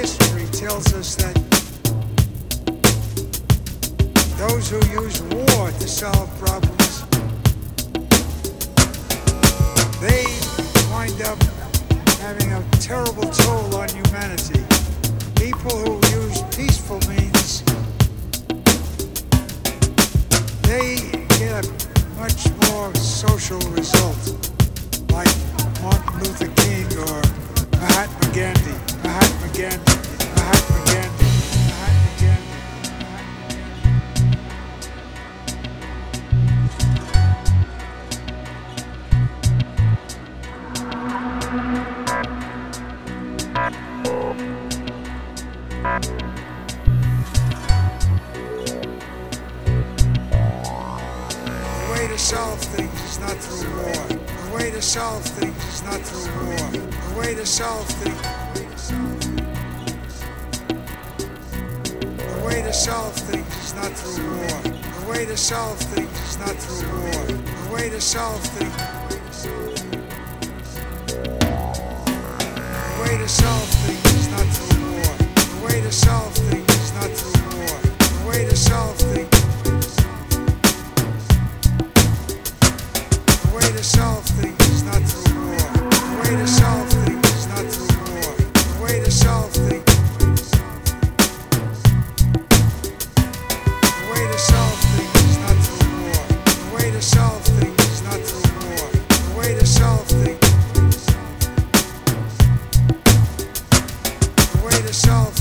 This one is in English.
history tells us that those who use war to solve problems, they wind up having a terrible toll on humanity. People who use peaceful means, they get a much more social result. Solve things is not through war. The way to solve things is not through war. The way to solve things. The way to solve things is not through war. The way to solve things is not through war. The way to solve things. The way to solve things is not through war. The way to solve things is not through war. The way to solve The